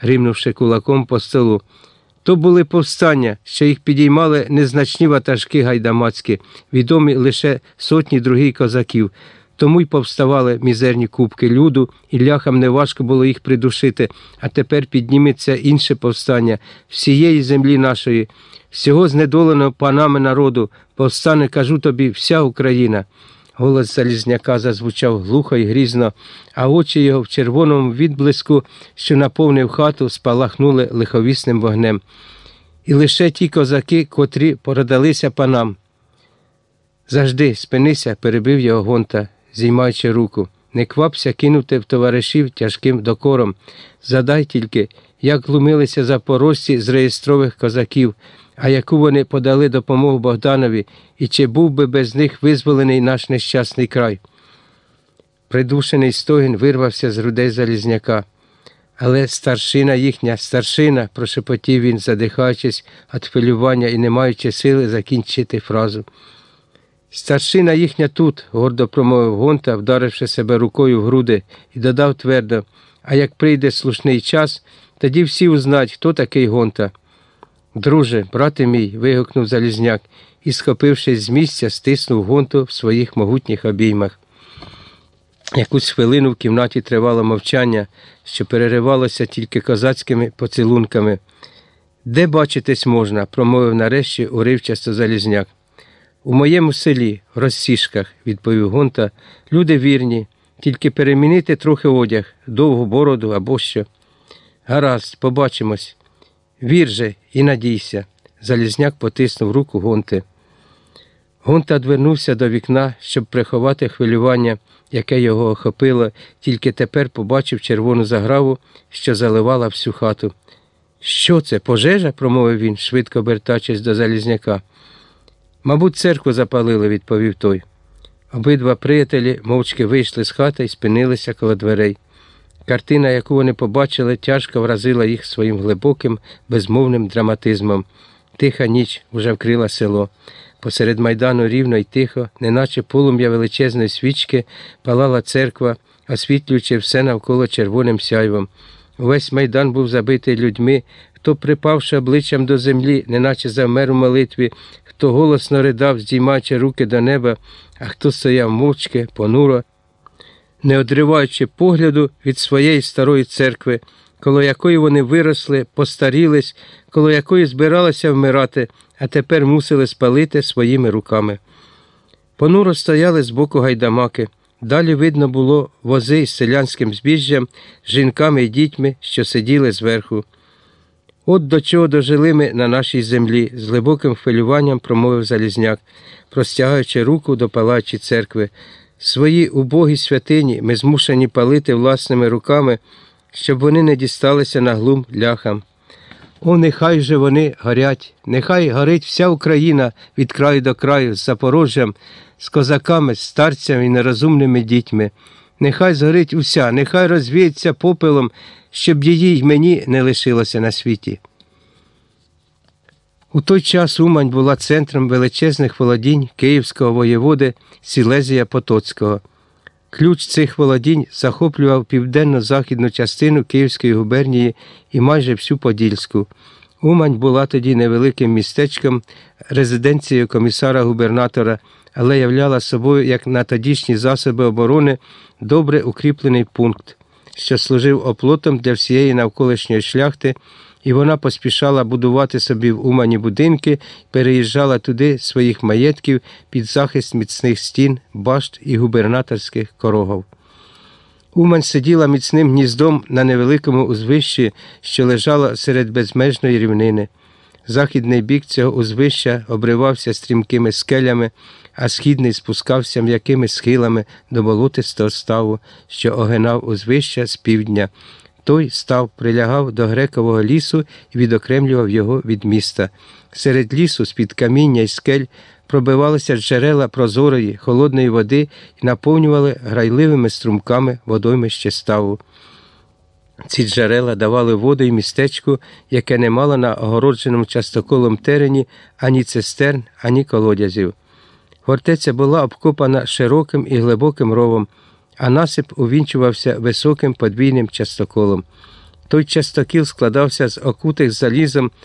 гримнувши кулаком по столу. То були повстання, що їх підіймали незначні ватажки гайдамацькі, відомі лише сотні других козаків. Тому й повставали мізерні кубки люду, і ляхам неважко було їх придушити, а тепер підніметься інше повстання всієї землі нашої, всього знедоленого панами народу, повстане, кажу тобі, вся Україна. Голос Залізняка зазвучав глухо і грізно, а очі його в червоному відблиску, що наповнив хату, спалахнули лиховісним вогнем. І лише ті козаки, котрі порадалися панам. Завжди спинися, перебив його гонта, зіймаючи руку. Не квапся кинути в товаришів тяжким докором. Задай тільки, як глумилися запорожці з реєстрових козаків, а яку вони подали допомогу Богданові, і чи був би без них визволений наш нещасний край. Придушений стогін вирвався з грудей Залізняка. Але старшина їхня, старшина, прошепотів він, задихаючись від хвилювання і не маючи сили закінчити фразу. Старшина їхня тут, гордо промовив Гонта, вдаривши себе рукою в груди, і додав твердо, а як прийде слушний час, тоді всі узнають, хто такий Гонта. Друже, брате мій, вигукнув Залізняк і, схопившись з місця, стиснув гонту в своїх могутніх обіймах. Якусь хвилину в кімнаті тривало мовчання, що переривалося тільки козацькими поцілунками. Де бачитись можна, промовив нарешті уривчасто Залізняк. У моєму селі, в розсішках, відповів Гонта, люди вірні, тільки перемінити трохи одяг, довгу бороду або що. Гаразд, побачимось. Вір же і надійся. Залізняк потиснув руку Гонти. Гонта одвернувся до вікна, щоб приховати хвилювання, яке його охопило, тільки тепер побачив червону заграву, що заливала всю хату. Що це, пожежа? промовив він, швидко обертаючись до Залізняка. Мабуть, церкву запалили, відповів той. Обидва приятелі мовчки вийшли з хати і спинилися коло дверей. Картина, яку вони побачили, тяжко вразила їх своїм глибоким, безмовним драматизмом. Тиха ніч вже вкрила село. Посеред майдану рівно й тихо, неначе полум'я величезної свічки, палала церква, освітлюючи все навколо червоним сяйвом. Увесь майдан був забитий людьми, хто, припавши обличчям до землі, неначе завмер у молитві, хто голосно ридав, здіймаючи руки до неба, а хто стояв мовчки, понуро, не одриваючи погляду від своєї старої церкви, коло якої вони виросли, постарілись, коло якої збиралися вмирати, а тепер мусили спалити своїми руками. Понуро стояли з боку гайдамаки. Далі видно було вози з селянським збіжжям, жінками і дітьми, що сиділи зверху. От до чого дожили ми на нашій землі, з глибоким хвилюванням промовив Залізняк, простягаючи руку до палачі церкви. Свої убогі святині ми змушені палити власними руками, щоб вони не дісталися на глум ляхам. О, нехай же вони горять, нехай горить вся Україна від краю до краю з Запорожжям, з козаками, з старцями і нерозумними дітьми. Нехай згорить уся, нехай розвіється попелом, щоб її й мені не лишилося на світі. У той час Умань була центром величезних володінь київського воєводи Сілезія Потоцького. Ключ цих володінь захоплював південно-західну частину Київської губернії і майже всю Подільську. Умань була тоді невеликим містечком, резиденцією комісара губернатора, але являла собою, як на тодішні засоби оборони, добре укріплений пункт, що служив оплотом для всієї навколишньої шляхти, і вона поспішала будувати собі в Умані будинки, переїжджала туди своїх маєтків під захист міцних стін, башт і губернаторських корогов. Умань сиділа міцним гніздом на невеликому узвищі, що лежало серед безмежної рівнини. Західний бік цього узвища обривався стрімкими скелями, а східний спускався м'якими схилами до болотистого ставу, що огинав узвища з півдня. Той став прилягав до грекового лісу і відокремлював його від міста. Серед лісу, з-під каміння й скель, пробивалися джерела прозорої, холодної води і наповнювали грайливими струмками водоймище ставу. Ці джерела давали воду й містечку, яке не мало на огородженому частоколом терені ані цистерн, ані колодязів. Фортеця була обкопана широким і глибоким ровом, а насип увінчувався високим подвійним частоколом. Той частокіл складався з окутих залізом